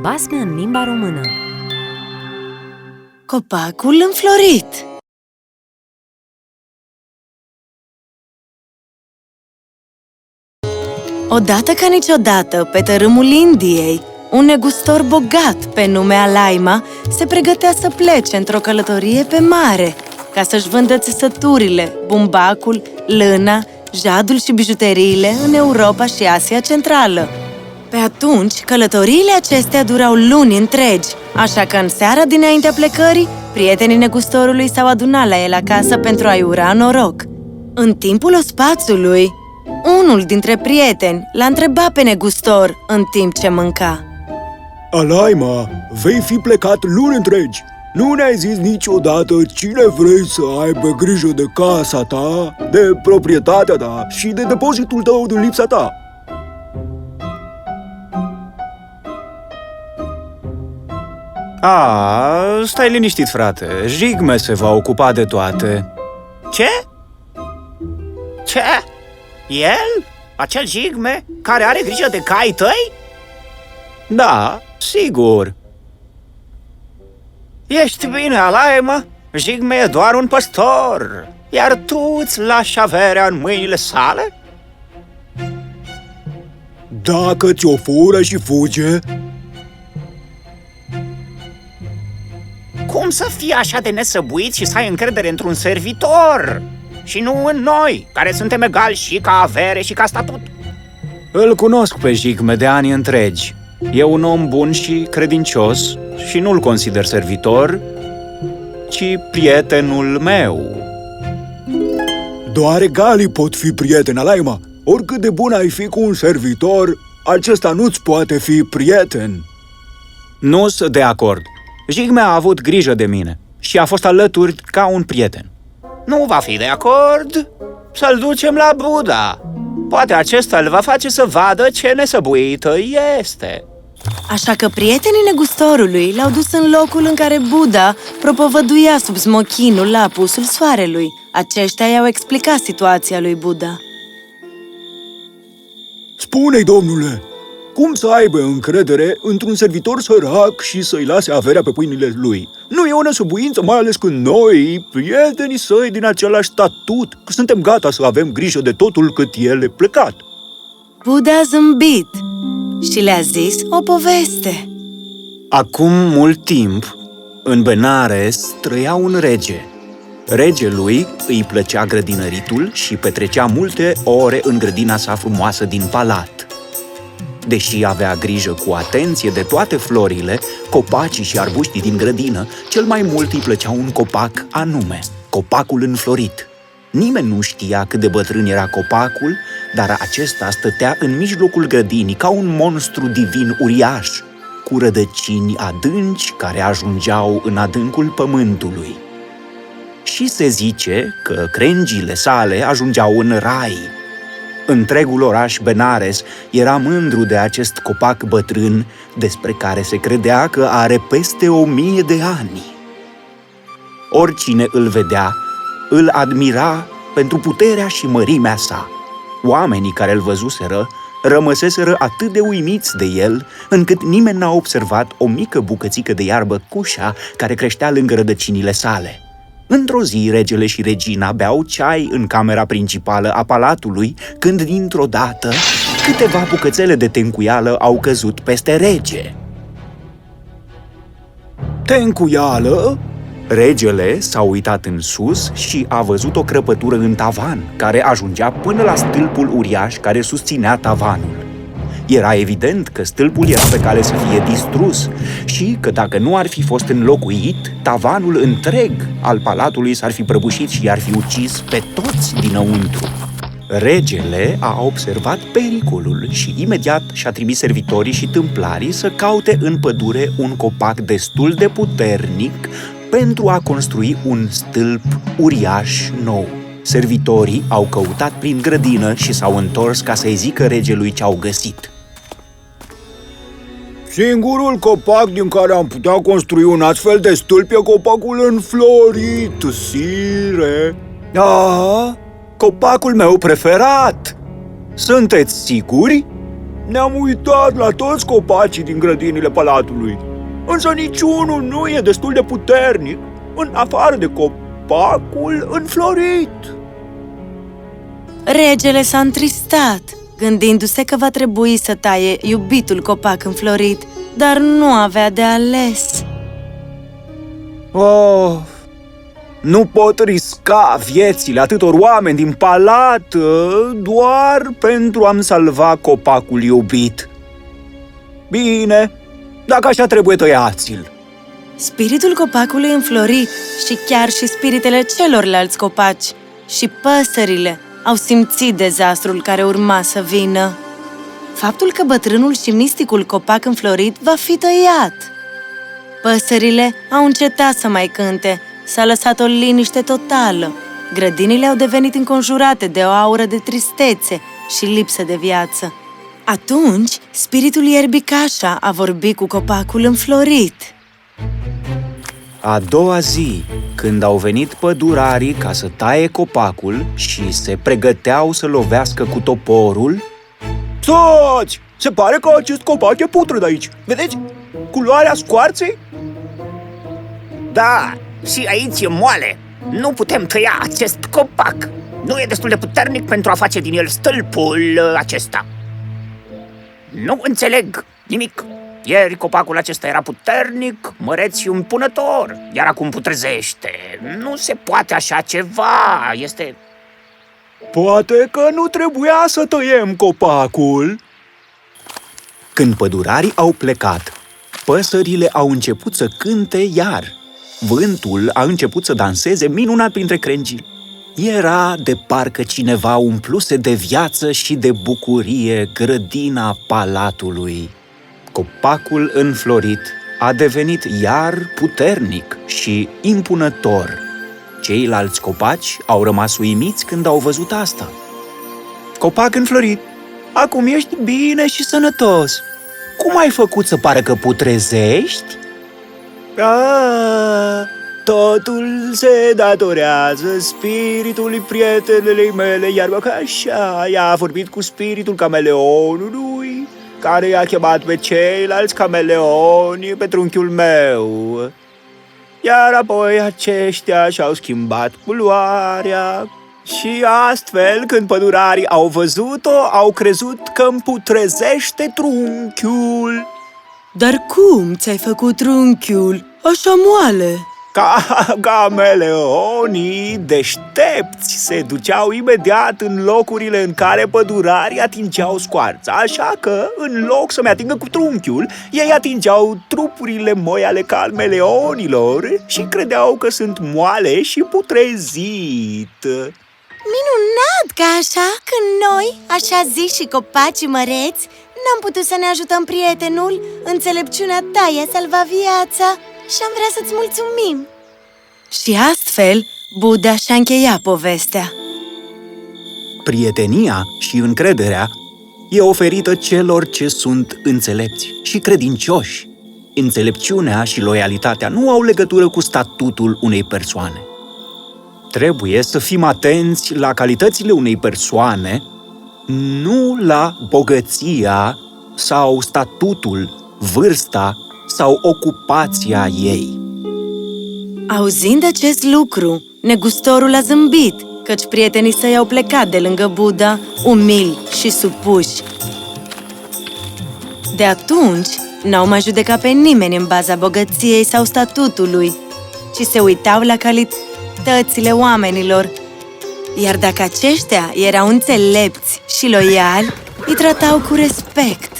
Basme în limba română Copacul înflorit Odată ca niciodată, pe tărâmul Indiei, un negustor bogat pe nume Alaima se pregătea să plece într-o călătorie pe mare ca să-și vândă țesăturile, bumbacul, lâna, jadul și bijuteriile în Europa și Asia Centrală. Pe atunci, călătoriile acestea durau luni întregi, așa că în seara dinaintea plecării, prietenii negustorului s-au adunat la el acasă pentru a-i ura noroc. În timpul ospațului, unul dintre prieteni l-a întrebat pe negustor în timp ce mânca. Alaima, vei fi plecat luni întregi. Nu ne-ai zis niciodată cine vrei să aibă grijă de casa ta, de proprietatea ta și de depozitul tău din lipsa ta. A, stai liniștit, frate. Jigme se va ocupa de toate. Ce? Ce? El? Acel jigme care are grijă de cai tăi? Da, sigur. Ești bine, Alaima? Jigme e doar un păstor, iar tu îți lași averea în mâinile sale? Dacă ți-o fură și fuge, Cum să fii așa de nesăbuit și să ai încredere într-un servitor? Și nu în noi, care suntem egali și ca avere și ca statut. Îl cunosc pe Jigme de ani întregi. E un om bun și credincios și nu-l consider servitor, ci prietenul meu. doar egalii pot fi prieteni, Alaima. Oricât de bun ai fi cu un servitor, acesta nu-ți poate fi prieten. Nu sunt de acord. Jigme a avut grijă de mine și a fost alături ca un prieten. Nu va fi de acord? Să-l ducem la Buddha. Poate acesta îl va face să vadă ce nesăbuită este. Așa că prietenii negustorului l-au dus în locul în care Buddha propovăduia sub smochinul la apusul soarelui. Aceștia i-au explicat situația lui Buddha. Spune-i, domnule, cum să aibă încredere într-un servitor sărac și să-i lase averea pe pâinile lui? Nu e o nesăbuință, mai ales când noi, prietenii săi din același statut, suntem gata să avem grijă de totul cât el e plecat. Buddha a zâmbit și le-a zis o poveste. Acum mult timp, în Benares trăia un rege. Regelui îi plăcea grădinăritul și petrecea multe ore în grădina sa frumoasă din palat. Deși avea grijă cu atenție de toate florile, copacii și arbuștii din grădină, cel mai mult îi plăcea un copac anume, copacul înflorit. Nimeni nu știa cât de bătrân era copacul, dar acesta stătea în mijlocul grădinii ca un monstru divin uriaș, cu rădăcini adânci care ajungeau în adâncul pământului. Și se zice că crengile sale ajungeau în rai. Întregul oraș Benares era mândru de acest copac bătrân despre care se credea că are peste o mie de ani. Oricine îl vedea, îl admira pentru puterea și mărimea sa. Oamenii care îl văzuseră rămăseseră atât de uimiți de el, încât nimeni n-a observat o mică bucățică de iarbă cușa care creștea lângă rădăcinile sale. Într-o zi, regele și regina beau ceai în camera principală a palatului, când dintr-o dată câteva bucățele de tencuială au căzut peste rege. Tencuială? Regele s-a uitat în sus și a văzut o crăpătură în tavan, care ajungea până la stâlpul uriaș care susținea tavanul. Era evident că stâlpul era pe cale să fie distrus și că dacă nu ar fi fost înlocuit, tavanul întreg al palatului s-ar fi prăbușit și i-ar fi ucis pe toți dinăuntru. Regele a observat pericolul și imediat și-a trimis servitorii și tâmplarii să caute în pădure un copac destul de puternic pentru a construi un stâlp uriaș nou. Servitorii au căutat prin grădină și s-au întors ca să-i zică regelui ce au găsit. Singurul copac din care am putea construi un astfel de stâlp e copacul înflorit, sire. Da, copacul meu preferat! Sunteți siguri? Ne-am uitat la toți copacii din grădinile palatului, însă niciunul nu e destul de puternic, în afară de copacul înflorit. Regele s-a întristat, gândindu-se că va trebui să taie iubitul copac înflorit, dar nu avea de ales. Oh, nu pot risca viețile atâtor oameni din palat uh, doar pentru a-mi salva copacul iubit. Bine, dacă așa trebuie tăiați-l. Spiritul copacului înflorit și chiar și spiritele celorlalți copaci și păsările au simțit dezastrul care urma să vină. Faptul că bătrânul și misticul copac înflorit va fi tăiat. Păsările au încetat să mai cânte, s-a lăsat o liniște totală. Grădinile au devenit înconjurate de o aură de tristețe și lipsă de viață. Atunci, spiritul ierbii Cașa a vorbit cu copacul înflorit. A doua zi, când au venit pădurarii ca să taie copacul și se pregăteau să lovească cu toporul, Stați! Se pare că acest copac e putred aici. Vedeți? Culoarea scoarței? Da, și aici e moale. Nu putem tăia acest copac. Nu e destul de puternic pentru a face din el stâlpul uh, acesta. Nu înțeleg nimic. Ieri copacul acesta era puternic, măreț și impunător, iar acum putrezește. Nu se poate așa ceva, este... Poate că nu trebuia să tăiem copacul. când pădurarii au plecat, păsările au început să cânte iar. Vântul a început să danseze minunat printre crengi. Era de parcă cineva umpluse de viață și de bucurie grădina palatului. Copacul înflorit a devenit iar puternic și impunător. Ceilalți copaci au rămas uimiți când au văzut asta. Copac înflorit, acum ești bine și sănătos. Cum ai făcut să pară că putrezești? A, totul se datorează spiritului prietenului mele, iar că așa ea a vorbit cu spiritul cameleonului, care i-a chemat pe ceilalți cameleoni pe trunchiul meu. Iar apoi aceștia și-au schimbat culoarea și astfel, când pădurarii au văzut-o, au crezut că îmi putrezește trunchiul. Dar cum ți-ai făcut trunchiul așa moale? Ca cameleonii deștepți se duceau imediat în locurile în care pădurarii atingeau scoarța, așa că, în loc să-mi atingă cu trunchiul, ei atingeau trupurile moi ale cameleonilor și credeau că sunt moale și putrezit. Minunat ca așa, când noi, așa zi și copacii măreți, n-am putut să ne ajutăm prietenul, înțelepciunea ta i-a salvat viața și am vrea să-ți mulțumim. Și astfel, Buddha și-a încheiat povestea. Prietenia și încrederea e oferită celor ce sunt înțelepți și credincioși. Înțelepciunea și loialitatea nu au legătură cu statutul unei persoane. Trebuie să fim atenți la calitățile unei persoane, nu la bogăția sau statutul, vârsta sau ocupația ei. Auzind acest lucru, negustorul a zâmbit, căci prietenii săi au plecat de lângă Buddha, umili și supuși. De atunci, n-au mai judecat pe nimeni în baza bogăției sau statutului, ci se uitau la calitățile oamenilor. Iar dacă aceștia erau înțelepți și loiali, îi tratau cu respect.